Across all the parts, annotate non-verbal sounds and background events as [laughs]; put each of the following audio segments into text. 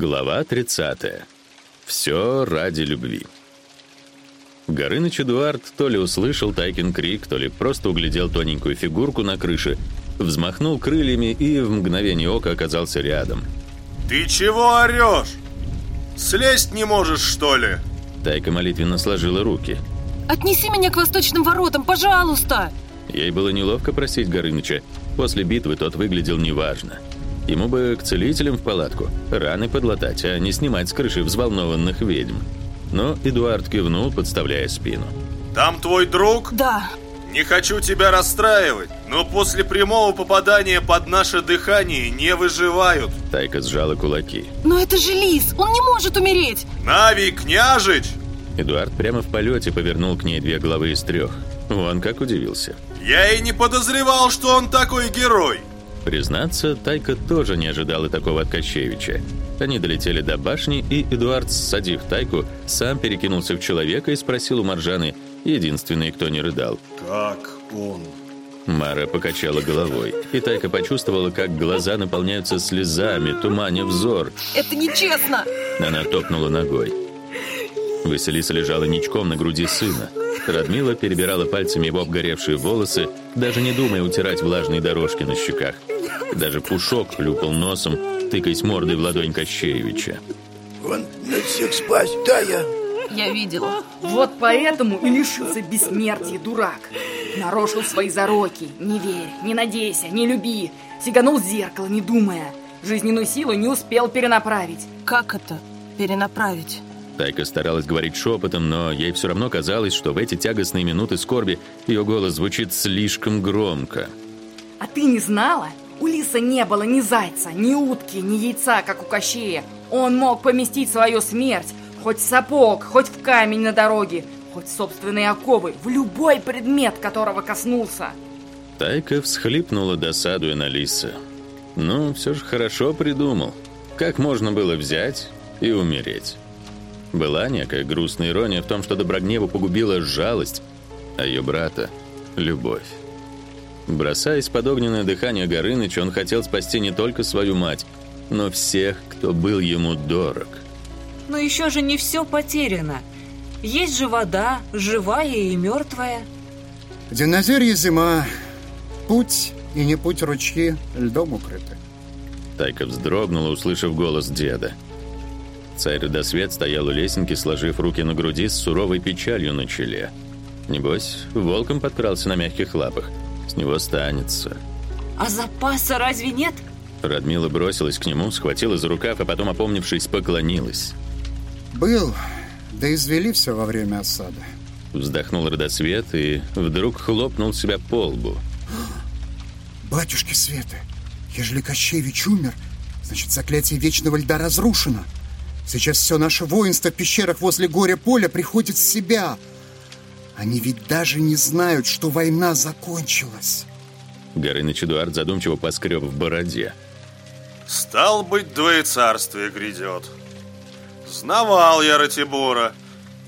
Глава 30. Все ради любви. Горыныч Эдуард то ли услышал Тайкин крик, то ли просто углядел тоненькую фигурку на крыше, взмахнул крыльями и в мгновение ока оказался рядом. «Ты чего орешь? Слезть не можешь, что ли?» Тайка молитвенно сложила руки. Отнеси меня к восточным воротам, пожалуйста! Ей было неловко просить Горыныча. После битвы тот выглядел неважно. Ему бы к целителям в палатку, раны подлатать, а не снимать с крыши взволнованных ведьм. Но Эдуард кивнул, подставляя спину. «Там твой друг?» Да. «Не хочу тебя расстраивать, но после прямого попадания под наше дыхание не выживают». Тайка сжала кулаки. Но это же лис, он не может умереть! «Нави, княжич!» Эдуард прямо в полете повернул к ней две головы из трех. Он как удивился. «Я и не подозревал, что он такой герой!» Признаться, Тайка тоже не ожидала такого от Кощевича. Они долетели до башни, и Эдуард, садив Тайку, сам перекинулся в человека и спросил у Маржаны, единственный, кто не рыдал. «Как он?» Мара покачала головой, и Тайка почувствовала, как глаза наполняются слезами, туманя взор. Это нечестно! Она топнула ногой. Василиса лежала ничком на груди сына. Радмила перебирала пальцами его обгоревшие волосы, даже не думая утирать влажные дорожки на щеках. Даже Пушок хлюпал носом, тыкаясь мордой в ладонь Кощеевича. Он на всех спас, да я. Я видела. Вот поэтому и лишился бессмертия, дурак. Нарушил свои зароки. Не верь, не надейся, не люби. Сиганул зеркало, не думая. Жизненную силу не успел перенаправить. Как это? Перенаправить? Тайка старалась говорить шепотом, но ей все равно казалось, что в эти тягостные минуты скорби ее голос звучит слишком громко. А ты не знала? У лиса не было ни зайца, ни утки, ни яйца, как у Кощея. Он мог поместить свою смерть хоть в сапог, хоть в камень на дороге, хоть в собственные оковы, в любой предмет, которого коснулся. Тайка всхлипнула, досадуя на лиса. Ну, все же хорошо придумал. Как можно было взять и умереть? Была некая грустная ирония в том, что Доброгневу погубила жалость, а ее брата — любовь. Бросаясь под огненное дыхание Горыныча, он хотел спасти не только свою мать, но всех, кто был ему дорог. Но еще же не все потеряно. Есть же вода, живая и мертвая. Где на зерье зима, путь и не путь ручьи льдом укрыты. Тайка вздрогнула, услышав голос деда. Царь Родосвет стоял у лесенки, сложив руки на груди с суровой печалью на челе. Небось, волком подкрался на мягких лапах. Него станется. А запаса разве нет? Радмила бросилась к нему, схватила за рукав, а потом, опомнившись, поклонилась. Был, да извели все во время осады. Вздохнул Родосвет и вдруг хлопнул себя по лбу. [gasps] Батюшки Светы, ежели Кощевич умер, значит, заклятие Вечного Льда разрушено. Сейчас все наше воинство в пещерах возле горя поля приходит в себя. Они ведь даже не знают, что война закончилась. Горыныч Эдуард задумчиво поскреб в бороде. «Стал быть, двоецарствие грядет. Знавал я Ратибора.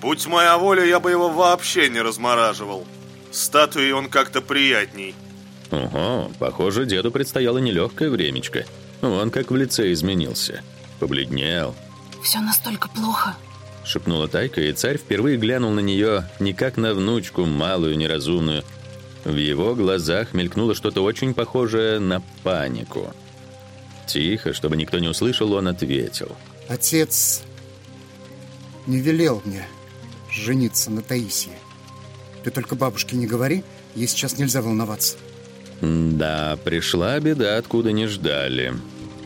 Будь моя воля, я бы его вообще не размораживал. Статуей он как-то приятней». Ого, похоже, деду предстояло нелегкое времечко. Он как в лице изменился. Побледнел. Все настолько плохо. Шепнула Тайка, и царь впервые глянул на нее не как на внучку, малую, неразумную. В его глазах мелькнуло что-то очень похожее на панику. Тихо, чтобы никто не услышал, он ответил. Отец не велел мне жениться на Таисии. Ты только бабушке не говори, ей сейчас нельзя волноваться. Да, пришла беда, откуда не ждали.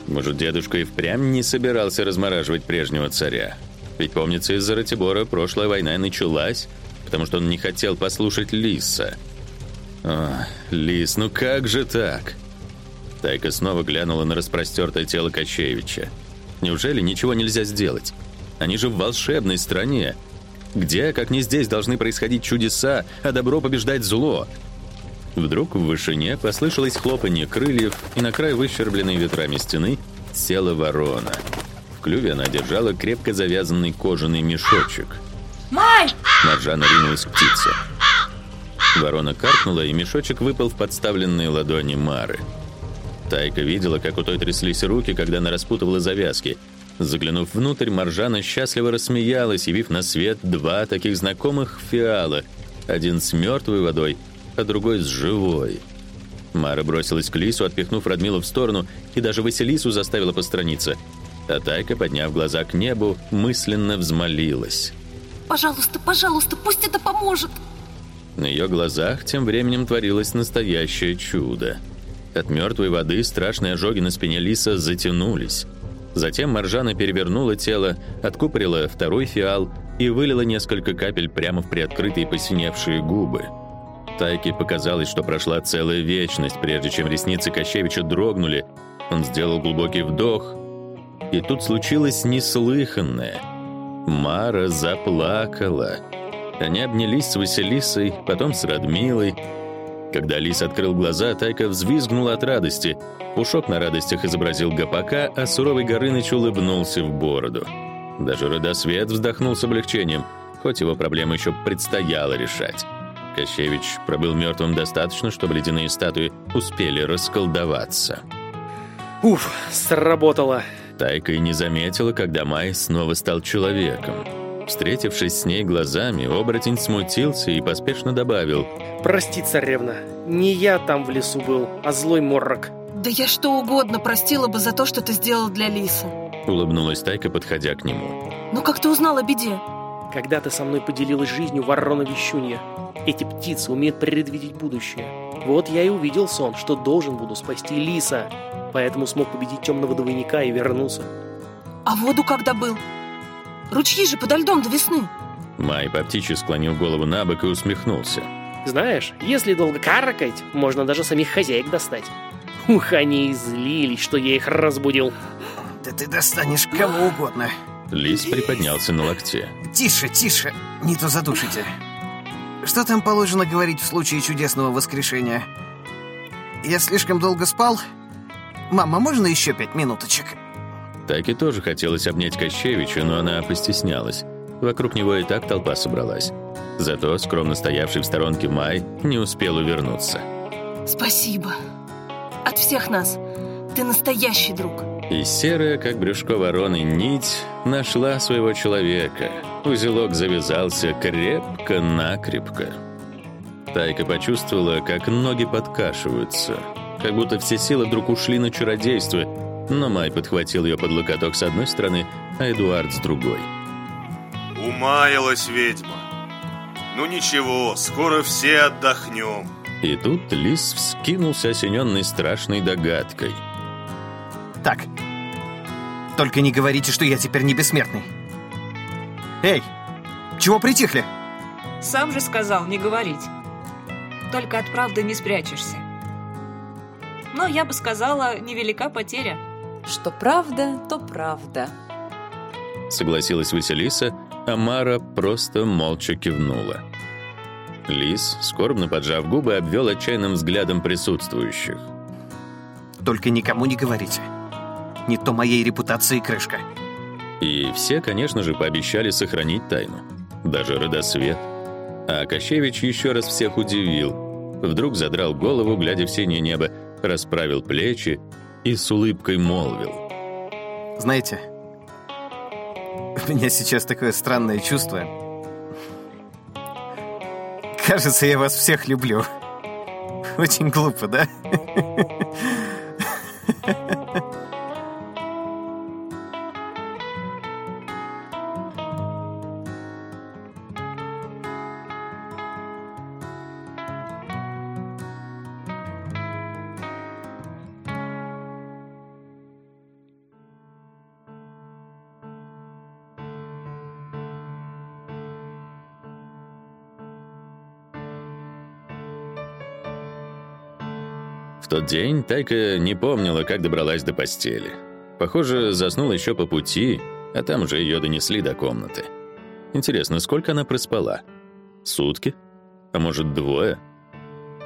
Может, дедушка и впрямь не собирался размораживать прежнего царя. Ведь, помнится, из-за Ратибора прошлая война началась, потому что он не хотел послушать Лиса. О, Лис, ну как же так? Тайка снова глянула на распростертое тело Кощеевича. Неужели ничего нельзя сделать? Они же в волшебной стране. Где, как не здесь, должны происходить чудеса, а добро побеждать зло? Вдруг в вышине послышалось хлопанье крыльев, и на край выщербленной ветрами стены села ворона. Клюве она держала крепко завязанный кожаный мешочек. Май! Маржана ринулась к птице. Ворона каркнула, и мешочек выпал в подставленные ладони Мары. Тайка видела, как у той тряслись руки, когда она распутывала завязки. Заглянув внутрь, Маржана счастливо рассмеялась, явив на свет два таких знакомых фиала. Один с мертвой водой, а другой с живой. Мара бросилась к Лису, отпихнув Радмилу в сторону, и даже Василису заставила постраниться. А Тайка, подняв глаза к небу, мысленно взмолилась. Пожалуйста, пожалуйста, пусть это поможет. На ее глазах тем временем творилось настоящее чудо. От мертвой воды страшные ожоги на спине лиса затянулись. Затем Маржана перевернула тело, откупорила второй фиал и вылила несколько капель прямо в приоткрытые посиневшие губы. Тайке показалось, что прошла целая вечность, прежде чем ресницы Кощевича дрогнули. Он сделал глубокий вдох, и тут случилось неслыханное. Мара заплакала. Они обнялись с Василисой, потом с Радмилой. Когда Лис открыл глаза, Тайка взвизгнула от радости. Пушок на радостях изобразил гопака, а суровый Горыныч улыбнулся в бороду. Даже Родосвет вздохнул с облегчением, хоть его проблему еще предстояло решать. Кощевич пробыл мертвым достаточно, чтобы ледяные статуи успели расколдоваться. Уф, сработало. Тайка и не заметила, когда Май снова стал человеком. Встретившись с ней глазами, оборотень смутился и поспешно добавил. Прости, царевна, не я там в лесу был, а злой моррок. Да я что угодно простила бы за то, что ты сделал для Лисы. Улыбнулась Тайка, подходя к нему. Но как ты узнал о беде? Когда ты со мной поделилась жизнью ворона Вещунья. Эти птицы умеют предвидеть будущее. Вот я и увидел сон, что должен буду спасти Лиса. Поэтому смог победить темного двойника и вернулся. А воду когда был? Ручьи же подо льдом до весны. Май по птичьи склонил голову на бок и усмехнулся. Знаешь, если долго каркать, можно даже самих хозяек достать. Ух, они и злились, что я их разбудил. Да ты достанешь кого угодно. Лис приподнялся на локте. Тише, тише, не то задушите. Что там положено говорить в случае чудесного воскрешения? Я слишком долго спал? Мама, можно еще пять минуточек? Так и тоже хотелось обнять Кощевича, но она постеснялась. Вокруг него и так толпа собралась. Зато скромно стоявший в сторонке Май не успел увернуться. Спасибо. От всех нас. Ты настоящий друг. И серая, как брюшко вороны, нить нашла своего человека. Узелок завязался крепко-накрепко. Тайка почувствовала, как ноги подкашиваются, как будто все силы вдруг ушли на чародейство, но Май подхватил ее под локоток с одной стороны, а Эдуард с другой. Умаялась ведьма. Ну ничего, скоро все отдохнем. И тут лис вскинулся, осененный страшной догадкой. Так, только не говорите, что я теперь не бессмертный. Эй, чего притихли? Сам же сказал не говорить. Только от правды не спрячешься. Но я бы сказала, невелика потеря. Что правда, то правда. Согласилась Василиса, а Мара просто молча кивнула. Лис, скорбно поджав губы, обвел отчаянным взглядом присутствующих. Только никому не говорите. Не то моей репутации крышка. И все, конечно же, пообещали сохранить тайну. Даже Родосвет. А Кощевич еще раз всех удивил. Вдруг задрал голову, глядя в синее небо, расправил плечи и с улыбкой молвил. Знаете, у меня сейчас такое странное чувство. Кажется, я вас всех люблю. Очень глупо, да? [laughs] Тот день Тайка не помнила, как добралась до постели. Похоже, заснула еще по пути, а там уже ее донесли до комнаты. Интересно, сколько она проспала? Сутки? А может, двое?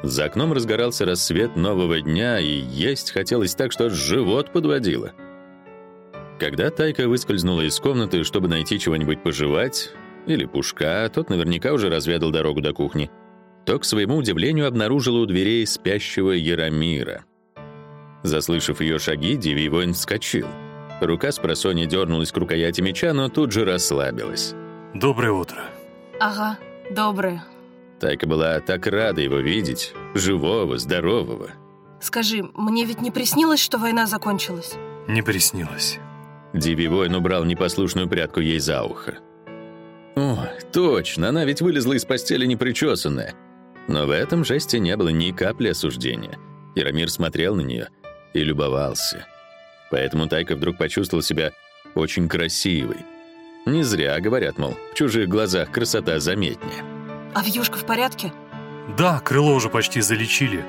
За окном разгорался рассвет нового дня, и есть хотелось так, что живот подводило. Когда Тайка выскользнула из комнаты, чтобы найти чего-нибудь пожевать, или пушка, тот наверняка уже разведал дорогу до кухни, то, к своему удивлению, обнаружила у дверей спящего Яромира. Заслышав ее шаги, Дивий воин вскочил. Рука с просони дернулась к рукояти меча, но тут же расслабилась. Доброе утро. Ага, доброе. Тайка была так рада его видеть, живого, здорового. Скажи, мне ведь не приснилось, что война закончилась? Не приснилось. Диви воин убрал непослушную прядку ей за ухо. О, точно, она ведь вылезла из постели непричесанная. Но в этом жесте не было ни капли осуждения. Яромир смотрел на нее и любовался. Поэтому Тайка вдруг почувствовал себя очень красивой. Не зря говорят, мол, в чужих глазах красота заметнее. А вьюшка в порядке? Да, крыло уже почти залечили.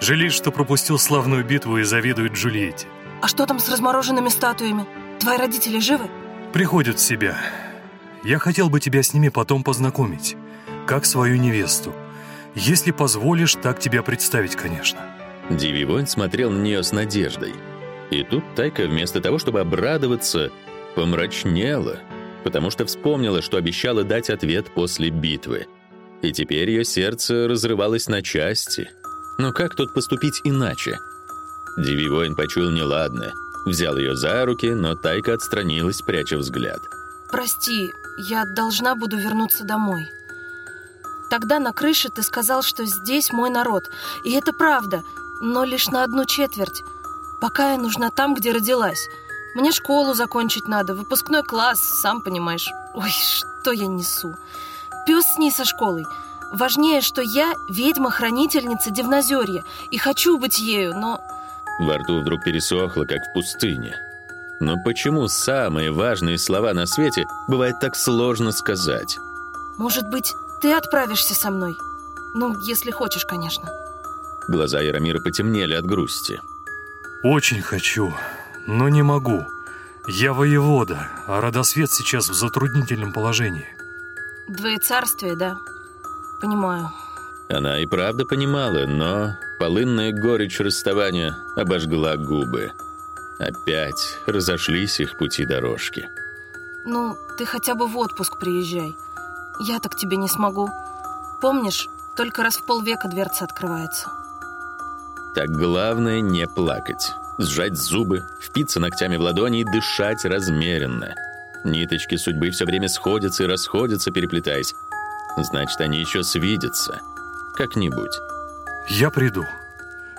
Жалеет, что пропустил славную битву и завидует Джульетте. А что там с размороженными статуями? Твои родители живы? Приходят в себя. Я хотел бы тебя с ними потом познакомить, как свою невесту. Если позволишь, так тебя представить, конечно. Диви Вонь смотрел на нее с надеждой. И тут Тайка вместо того, чтобы обрадоваться, помрачнела, потому что вспомнила, что обещала дать ответ после битвы. И теперь ее сердце разрывалось на части. Но как тут поступить иначе? Диви Воин почуял неладное. Взял ее за руки, но Тайка отстранилась, пряча взгляд. Прости, я должна буду вернуться домой. Тогда на крыше ты сказал, что здесь мой народ. И это правда, но лишь на одну четверть. Пока я нужна там, где родилась. Мне школу закончить надо, выпускной класс, сам понимаешь. Ой, что я несу. Пес с ней со школой. Важнее, что я ведьма-хранительница Дивнозерья и хочу быть ею, но... Во рту вдруг пересохло, как в пустыне. Но почему самые важные слова на свете бывает так сложно сказать? Может быть, ты отправишься со мной? Ну, если хочешь, конечно. Глаза Яромира потемнели от грусти. Очень хочу, но не могу. Я воевода, а Родосвет сейчас в затруднительном положении. Двоецарствие, да? Понимаю. Она и правда понимала, но полынная горечь расставания обожгла губы. Опять разошлись их пути дорожки. Ну, ты хотя бы в отпуск приезжай. Я так тебе не смогу. Помнишь, только раз в полвека дверца открывается. Так главное не плакать. Сжать зубы, впиться ногтями в ладони и дышать размеренно. Ниточки судьбы все время сходятся и расходятся, переплетаясь. Значит, они еще свидятся. Как-нибудь. Я приду.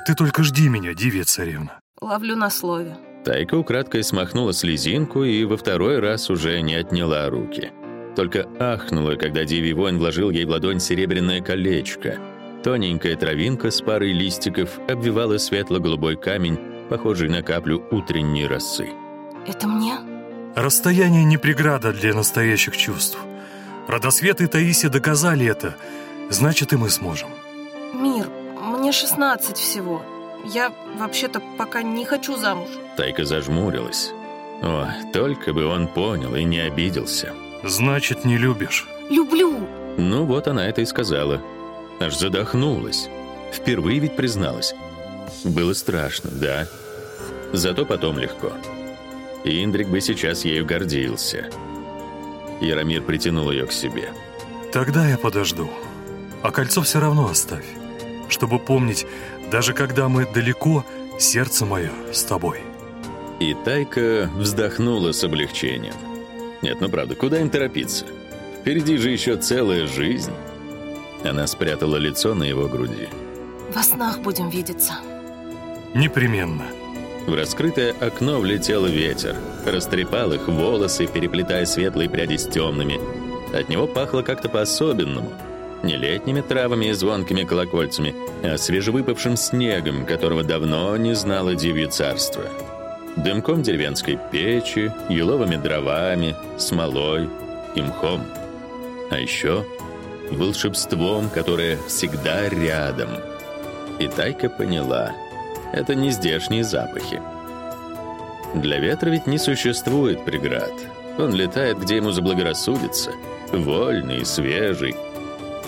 Ты только жди меня, Дивия царевна. Ловлю на слове. Тайка украдкой смахнула слезинку и во второй раз уже не отняла руки. Только ахнула, когда Диви Воин вложил ей в ладонь серебряное колечко. Тоненькая травинка с парой листиков обвивала светло-голубой камень, похожий на каплю утренней росы. Это мне? Расстояние не преграда для настоящих чувств. Родосвет и Таисия доказали это. Значит, и мы сможем. Мир, мне 16 всего. Я вообще-то пока не хочу замуж. Тайка зажмурилась. О, только бы он понял и не обиделся. Значит, не любишь? Люблю. Ну вот она это и сказала. Аж задохнулась. Впервые ведь призналась. Было страшно, да. Зато потом легко. И Индрик бы сейчас ею гордился. Яромир притянул ее к себе. Тогда я подожду. А кольцо все равно оставь. Чтобы помнить, даже когда мы далеко, сердце мое с тобой. И Тайка вздохнула с облегчением. Нет, ну правда, куда им торопиться? Впереди же еще целая жизнь. Она спрятала лицо на его груди. Во снах будем видеться. Непременно. В раскрытое окно влетел ветер, растрепал их волосы, переплетая светлые пряди с темными. От него пахло как-то по-особенному. Не летними травами и звонкими колокольцами, а свежевыпавшим снегом, которого давно не знало Дивье царство. Дымком деревенской печи, еловыми дровами, смолой и мхом. А еще волшебством, которое всегда рядом. И Тайка поняла — это не здешние запахи. Для ветра ведь не существует преград. Он летает, где ему заблагорассудится, вольный и свежий.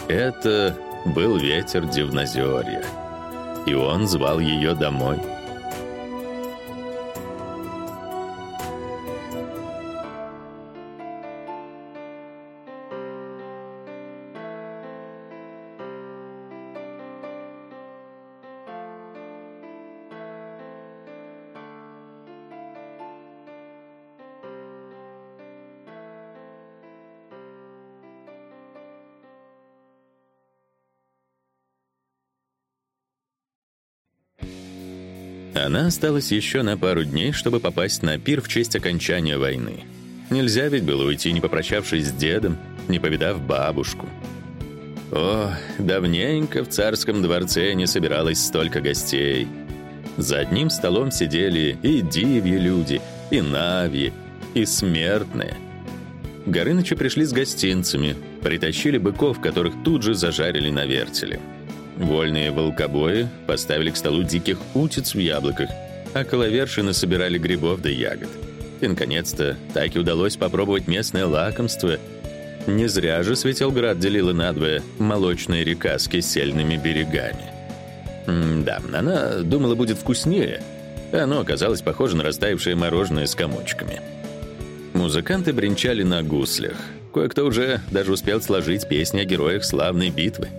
Это был ветер Дивнозерья, и он звал ее домой. Она осталась еще на пару дней, чтобы попасть на пир в честь окончания войны. Нельзя ведь было уйти, не попрощавшись с дедом, не повидав бабушку. О, давненько в царском дворце не собиралось столько гостей. За одним столом сидели и дивьи люди, и навьи, и смертные. Горынычи пришли с гостинцами, притащили быков, которых тут же зажарили на вертеле. Вольные волкобои поставили к столу диких утиц в яблоках, а коловерши насобирали грибов да ягод. И, наконец-то, так и удалось попробовать местное лакомство. Не зря же Светелград делила надвое молочная река с кисельными берегами. М да, она думала, будет вкуснее. Оно оказалось похоже на растаявшее мороженое с комочками. Музыканты бренчали на гуслях. Кое-кто уже даже успел сложить песни о героях славной битвы.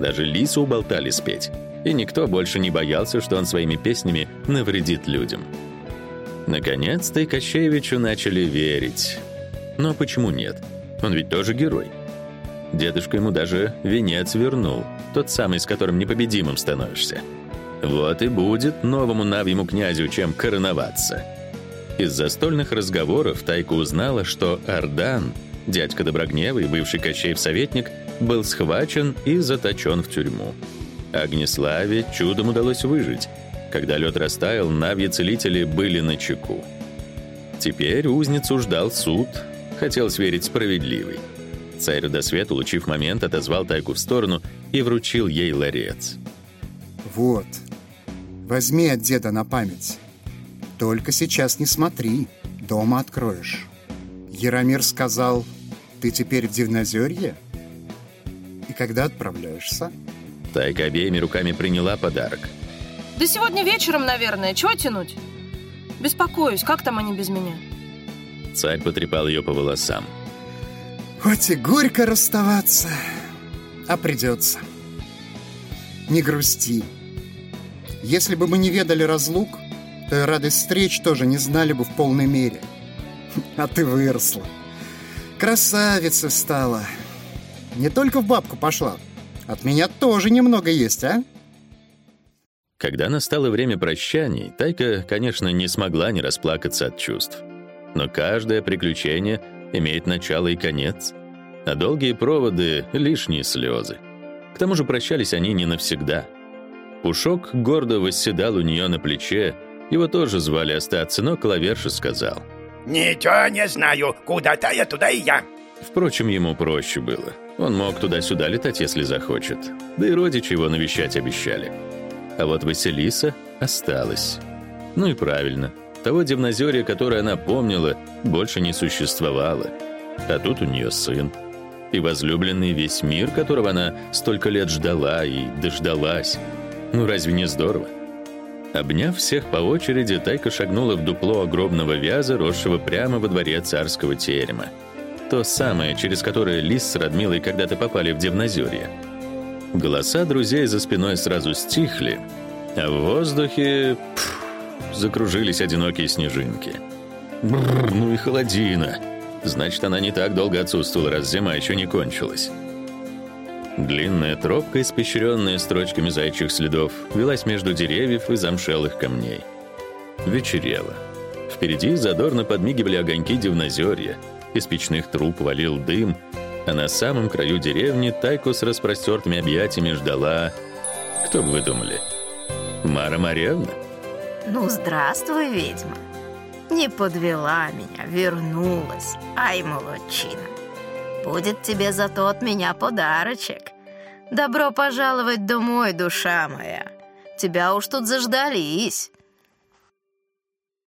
Даже лису уболтали спеть. И никто больше не боялся, что он своими песнями навредит людям. Наконец-то и Кощеевичу начали верить. Но почему нет? Он ведь тоже герой. Дедушка ему даже венец вернул, тот самый, с которым непобедимым становишься. Вот и будет новому навьему князю чем короноваться. Из застольных разговоров Тайка узнала, что Ардан, дядька Доброгневый, бывший Кощеев советник, был схвачен и заточен в тюрьму. Огнеславе чудом удалось выжить. Когда лед растаял, навьи-целители были на чеку. Теперь узницу ждал суд, хотелось верить справедливый. Царь Родосвет, улучив момент, отозвал Тайку в сторону и вручил ей ларец. «Вот, возьми от деда на память. Только сейчас не смотри, дома откроешь. Яромир сказал, ты теперь в Дивнозерье? И когда отправляешься?» Тайка обеими руками приняла подарок. Да сегодня вечером, наверное. Чего тянуть? Беспокоюсь, как там они без меня? Царь потрепал ее по волосам. Хоть и горько расставаться, а придется. Не грусти. Если бы мы не ведали разлук, то и радость встреч тоже не знали бы в полной мере. [laughs] А ты выросла. Красавица стала. Не только в бабку пошла. От меня тоже немного есть, а? Когда настало время прощаний, Тайка, конечно, не смогла не расплакаться от чувств. Но каждое приключение имеет начало и конец, а долгие проводы — лишние слезы. К тому же прощались они не навсегда. Пушок гордо восседал у нее на плече, его тоже звали остаться, но Клаверша сказал. «Ничего не знаю, куда-то я, туда и я». Впрочем, ему проще было. Он мог туда-сюда летать, если захочет. Да и родичи его навещать обещали. А вот Василиса осталась. Ну и правильно. Того Дивнозерья, которое она помнила, больше не существовало. А тут у нее сын. И возлюбленный весь мир, которого она столько лет ждала и дождалась. Ну разве не здорово? Обняв всех по очереди, Тайка шагнула в дупло огромного вяза, росшего прямо во дворе царского терема. То самое, через которое Лис с Радмилой когда-то попали в Дивнозерье. Голоса друзей за спиной сразу стихли, а в воздухе пф, закружились одинокие снежинки. Бррр, ну и холодина. Значит, она не так долго отсутствовала, раз зима еще не кончилась. Длинная тропка, испещренная строчками зайчих следов, велась между деревьев и замшелых камней. Вечерело. Впереди задорно подмигивали огоньки дивнозерья, из печных труб валил дым — а на самом краю деревни Тайку с распростертыми объятиями ждала... Кто бы вы думали? Мара Марьевна? Ну, здравствуй, ведьма. Не подвела меня, вернулась. Ай, молодчина. Будет тебе зато от меня подарочек. Добро пожаловать домой, душа моя. Тебя уж тут заждались.